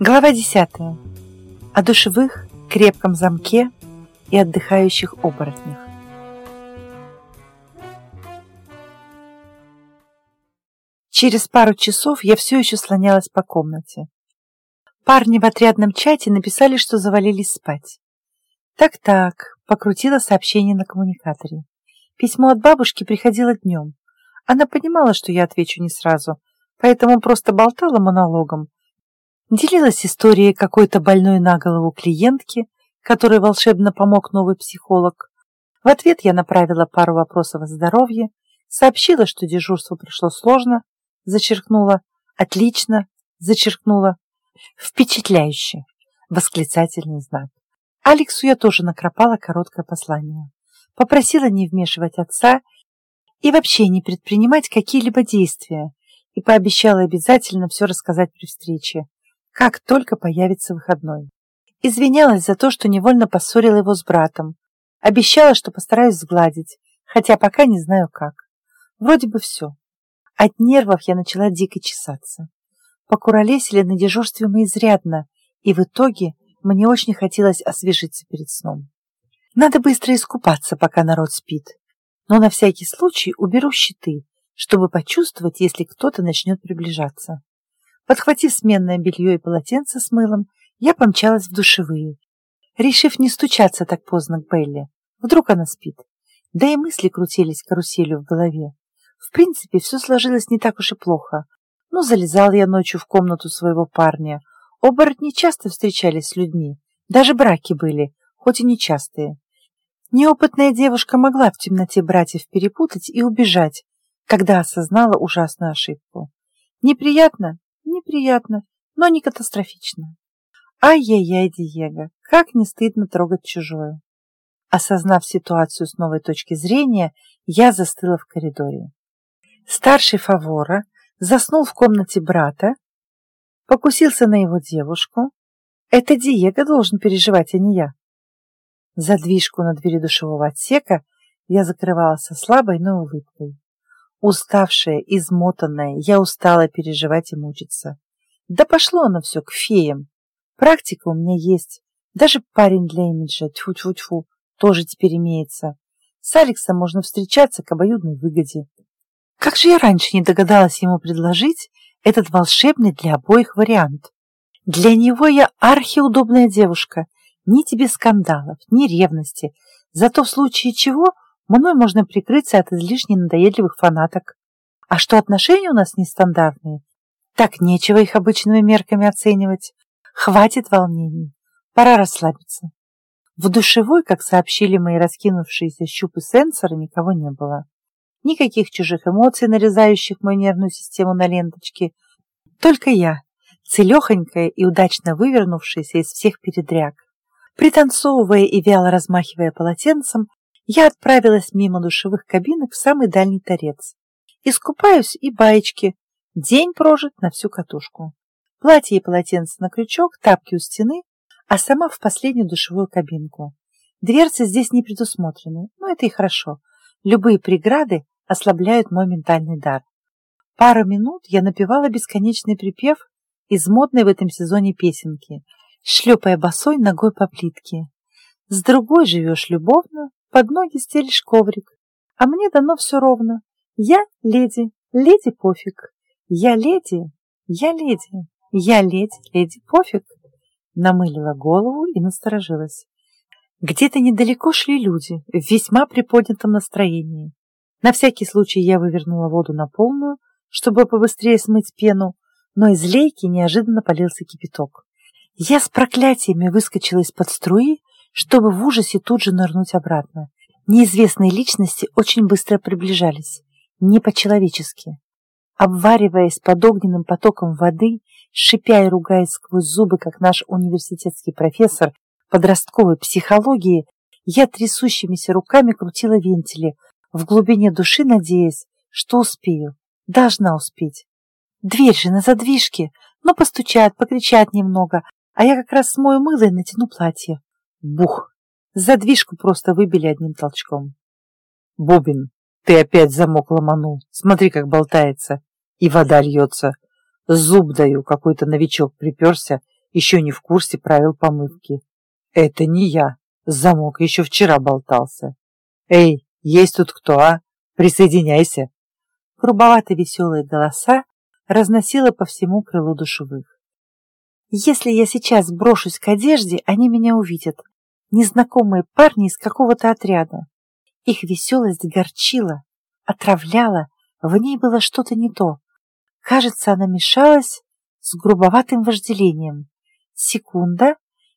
Глава 10. О душевых, крепком замке и отдыхающих оборотнях. Через пару часов я все еще слонялась по комнате. Парни в отрядном чате написали, что завалились спать. Так-так, покрутила сообщение на коммуникаторе. Письмо от бабушки приходило днем. Она понимала, что я отвечу не сразу, поэтому просто болтала монологом, Делилась историей какой-то больной на голову клиентки, которой волшебно помог новый психолог. В ответ я направила пару вопросов о здоровье, сообщила, что дежурство прошло сложно, зачеркнула «отлично», зачеркнула «впечатляюще», восклицательный знак. Алексу я тоже накропала короткое послание. Попросила не вмешивать отца и вообще не предпринимать какие-либо действия, и пообещала обязательно все рассказать при встрече как только появится выходной. Извинялась за то, что невольно поссорила его с братом. Обещала, что постараюсь сгладить, хотя пока не знаю как. Вроде бы все. От нервов я начала дико чесаться. Покуролесили на дежурстве мы изрядно, и в итоге мне очень хотелось освежиться перед сном. Надо быстро искупаться, пока народ спит. Но на всякий случай уберу щиты, чтобы почувствовать, если кто-то начнет приближаться. Подхватив сменное белье и полотенце с мылом, я помчалась в душевые, решив не стучаться так поздно к Белле. Вдруг она спит. Да и мысли крутились каруселью в голове. В принципе, все сложилось не так уж и плохо. Ну, залезал я ночью в комнату своего парня. Оборотни часто встречались с людьми. Даже браки были, хоть и нечастые. Неопытная девушка могла в темноте братьев перепутать и убежать, когда осознала ужасную ошибку. Неприятно? Неприятно, но не катастрофично. Ай-яй-яй, Диего, как не стыдно трогать чужое. Осознав ситуацию с новой точки зрения, я застыла в коридоре. Старший Фавора заснул в комнате брата, покусился на его девушку. Это Диего должен переживать, а не я. Задвижку на двери душевого отсека я закрывала со слабой, но улыбкой. Уставшая, измотанная, я устала переживать и мучиться. Да пошло оно все к феям. Практика у меня есть. Даже парень для имиджа, тьфу-тьфу-тьфу, тоже теперь имеется. С Алексом можно встречаться к обоюдной выгоде. Как же я раньше не догадалась ему предложить этот волшебный для обоих вариант? Для него я архиудобная девушка. Ни тебе скандалов, ни ревности. Зато в случае чего Мной можно прикрыться от излишне надоедливых фанаток. А что отношения у нас нестандартные, так нечего их обычными мерками оценивать. Хватит волнений. Пора расслабиться. В душевой, как сообщили мои раскинувшиеся щупы сенсора, никого не было. Никаких чужих эмоций, нарезающих мою нервную систему на ленточке. Только я, целехонькая и удачно вывернувшаяся из всех передряг. Пританцовывая и вяло размахивая полотенцем, я отправилась мимо душевых кабинок в самый дальний торец. Искупаюсь и баечки. День прожит на всю катушку. Платье и полотенце на крючок, тапки у стены, а сама в последнюю душевую кабинку. Дверцы здесь не предусмотрены, но это и хорошо. Любые преграды ослабляют мой ментальный дар. Пару минут я напевала бесконечный припев из модной в этом сезоне песенки, шлепая босой ногой по плитке. С другой живешь любовно, под ноги стелишь коврик, а мне дано все ровно. Я леди, леди пофиг. Я леди, я леди, я леди, леди пофиг. Намылила голову и насторожилась. Где-то недалеко шли люди в весьма приподнятом настроении. На всякий случай я вывернула воду на полную, чтобы побыстрее смыть пену, но из лейки неожиданно полился кипяток. Я с проклятиями выскочила из-под струи, чтобы в ужасе тут же нырнуть обратно. Неизвестные личности очень быстро приближались, не по-человечески. Обвариваясь под огненным потоком воды, шипя и ругаясь сквозь зубы, как наш университетский профессор подростковой психологии, я трясущимися руками крутила вентили, в глубине души надеясь, что успею, должна успеть. Дверь же на задвижке, но постучат, покричат немного, а я как раз смою мыло и натяну платье. Бух! Задвижку просто выбили одним толчком. Бубин, ты опять замок ломанул. Смотри, как болтается. И вода льется. Зуб даю, какой-то новичок приперся еще не в курсе правил помывки. Это не я. Замок еще вчера болтался. Эй, есть тут кто, а? Присоединяйся. Грубовато-веселые голоса разносило по всему крылу душевых. Если я сейчас брошусь к одежде, они меня увидят. Незнакомые парни из какого-то отряда. Их веселость горчила, отравляла, в ней было что-то не то. Кажется, она мешалась с грубоватым вожделением. Секунда,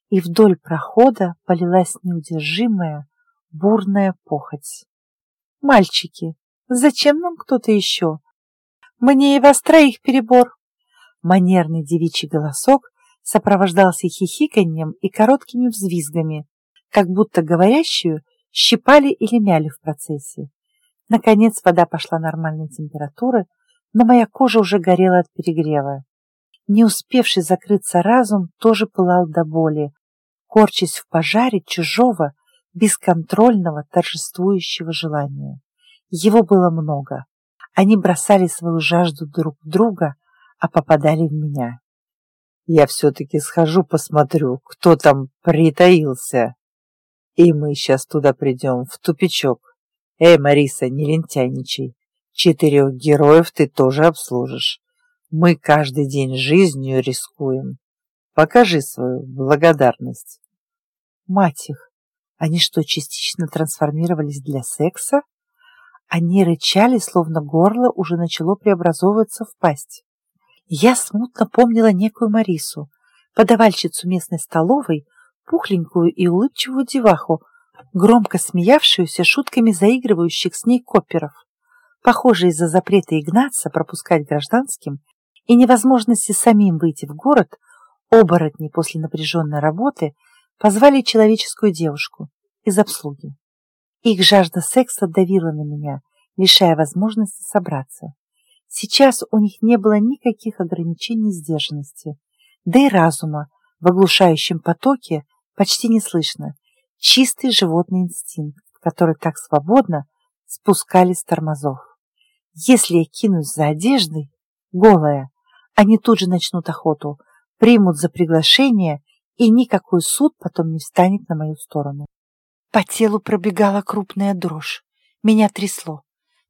и вдоль прохода полилась неудержимая, бурная похоть. «Мальчики, зачем нам кто-то еще? Мне и вас троих перебор!» Манерный девичий голосок сопровождался хихиканьем и короткими взвизгами, как будто говорящую щипали или мяли в процессе. Наконец вода пошла нормальной температуры, но моя кожа уже горела от перегрева. Не успевший закрыться разум тоже пылал до боли, корчась в пожаре чужого, бесконтрольного, торжествующего желания. Его было много. Они бросали свою жажду друг в друга, а попадали в меня. Я все-таки схожу посмотрю, кто там притаился. И мы сейчас туда придем, в тупичок. Эй, Мариса, не лентяйничай. Четырех героев ты тоже обслужишь. Мы каждый день жизнью рискуем. Покажи свою благодарность. Мать их, они что, частично трансформировались для секса? Они рычали, словно горло уже начало преобразовываться в пасть. Я смутно помнила некую Марису, подавальщицу местной столовой, пухленькую и улыбчивую деваху, громко смеявшуюся шутками заигрывающих с ней коперов. Похоже, из-за запрета Игнаца пропускать гражданским и невозможности самим выйти в город, оборотни после напряженной работы позвали человеческую девушку из обслуги. Их жажда секса давила на меня, лишая возможности собраться. Сейчас у них не было никаких ограничений сдержанности, да и разума в оглушающем потоке почти не слышно. Чистый животный инстинкт, который так свободно спускали с тормозов. Если я кинусь за одеждой, голая, они тут же начнут охоту, примут за приглашение, и никакой суд потом не встанет на мою сторону. По телу пробегала крупная дрожь. Меня трясло.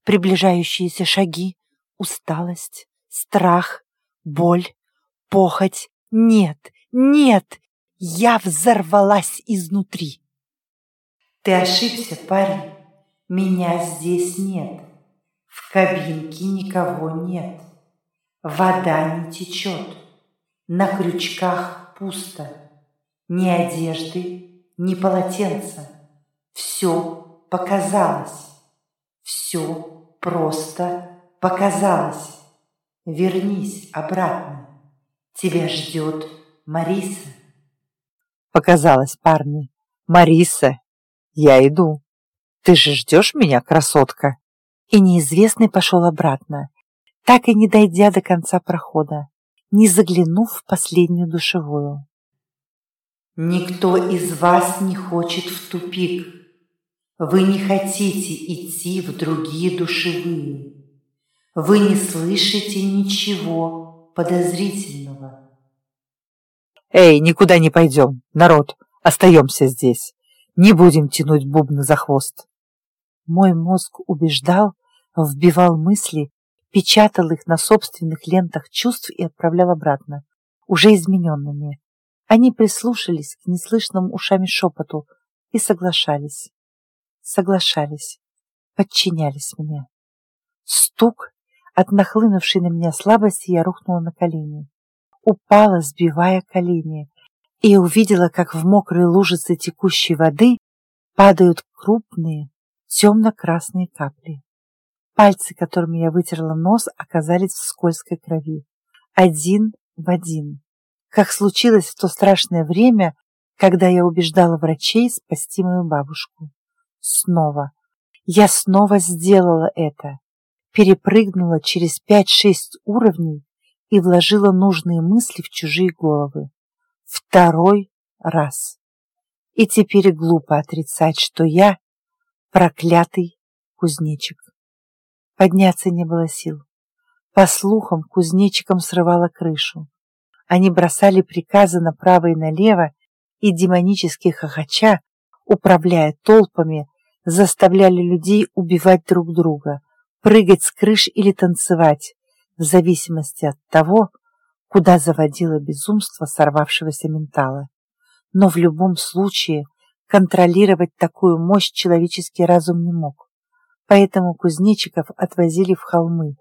Приближающиеся шаги, усталость, страх, боль, похоть. Нет, нет, я взорвалась изнутри. Ты ошибся, парень. Меня здесь нет. В кабинке никого нет. Вода не течет. На крючках пусто. Ни одежды, ни полотенца. Все показалось. Все просто показалось. Вернись обратно. Тебя ждет Мариса. Показалось, парни. Мариса, я иду. Ты же ждешь меня, красотка? И неизвестный пошел обратно, так и не дойдя до конца прохода, не заглянув в последнюю душевую. Никто из вас не хочет в тупик. Вы не хотите идти в другие душевые. Вы не слышите ничего подозрительного. Эй, никуда не пойдем, народ, остаемся здесь. Не будем тянуть бубны за хвост. Мой мозг убеждал, вбивал мысли, печатал их на собственных лентах чувств и отправлял обратно, уже измененными. Они прислушались к неслышному ушами шепоту и соглашались. Соглашались, подчинялись мне. Стук, от нахлынувшей на меня слабости, я рухнула на колени. Упала, сбивая колени, и увидела, как в мокрые лужицы текущей воды падают крупные темно-красные капли. Пальцы, которыми я вытерла нос, оказались в скользкой крови. Один в один. Как случилось в то страшное время, когда я убеждала врачей спасти мою бабушку. Снова. Я снова сделала это. Перепрыгнула через пять-шесть уровней и вложила нужные мысли в чужие головы. Второй раз. И теперь глупо отрицать, что я проклятый кузнечик. Подняться не было сил. По слухам, кузнечиком срывала крышу. Они бросали приказы направо и налево и демонически хохоча, управляя толпами, заставляли людей убивать друг друга, прыгать с крыш или танцевать, в зависимости от того, куда заводило безумство сорвавшегося ментала. Но в любом случае контролировать такую мощь человеческий разум не мог. Поэтому кузнечиков отвозили в холмы,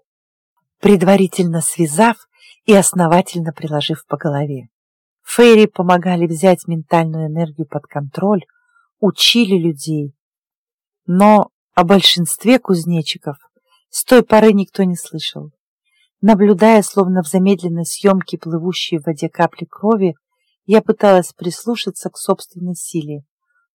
предварительно связав и основательно приложив по голове. Фейри помогали взять ментальную энергию под контроль, учили людей. Но о большинстве кузнечиков с той поры никто не слышал. Наблюдая, словно в замедленной съемке плывущие в воде капли крови, я пыталась прислушаться к собственной силе,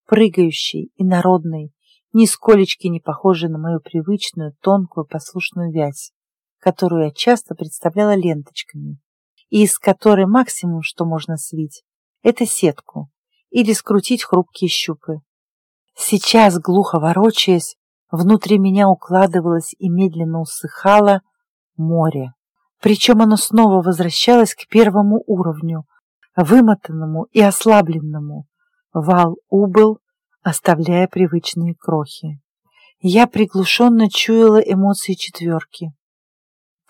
прыгающей и народной, нисколечки не похожей на мою привычную, тонкую, послушную вязь, которую я часто представляла ленточками, и из которой максимум, что можно свить, это сетку или скрутить хрупкие щупы. Сейчас, глухо ворочаясь, внутри меня укладывалось и медленно усыхало море. Причем оно снова возвращалось к первому уровню, вымотанному и ослабленному. Вал убыл, оставляя привычные крохи. Я приглушенно чуяла эмоции четверки.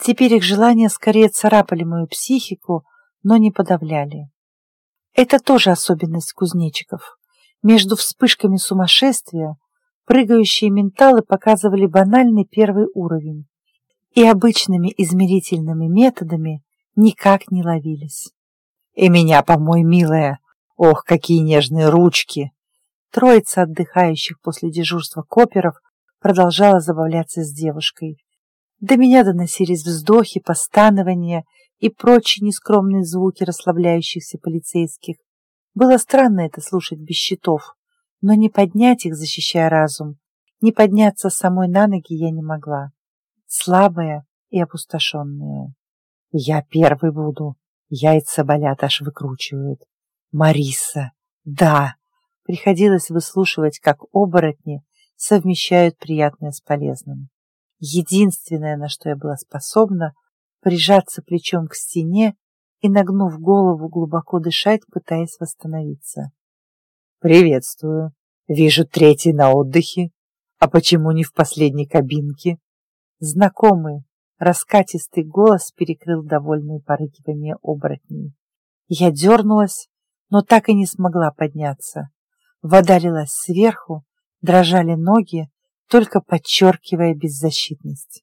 Теперь их желания скорее царапали мою психику, но не подавляли. Это тоже особенность кузнечиков. Между вспышками сумасшествия прыгающие менталы показывали банальный первый уровень и обычными измерительными методами никак не ловились. И меня помой, милая! Ох, какие нежные ручки! Троица отдыхающих после дежурства коперов продолжала забавляться с девушкой. До меня доносились вздохи, постанования и прочие нескромные звуки расслабляющихся полицейских. Было странно это слушать без щитов, но не поднять их, защищая разум, не подняться самой на ноги я не могла. Слабая и опустошенная. Я первый буду, Яйца болят, аж выкручивают. Мариса, да! Приходилось выслушивать, как оборотни совмещают приятное с полезным. Единственное, на что я была способна, прижаться плечом к стене и, нагнув голову, глубоко дышать, пытаясь восстановиться. «Приветствую. Вижу третий на отдыхе. А почему не в последней кабинке?» Знакомый, Раскатистый голос перекрыл довольные порыкивания оборотней. Я дернулась, но так и не смогла подняться. Вода лилась сверху, дрожали ноги, только подчеркивая беззащитность.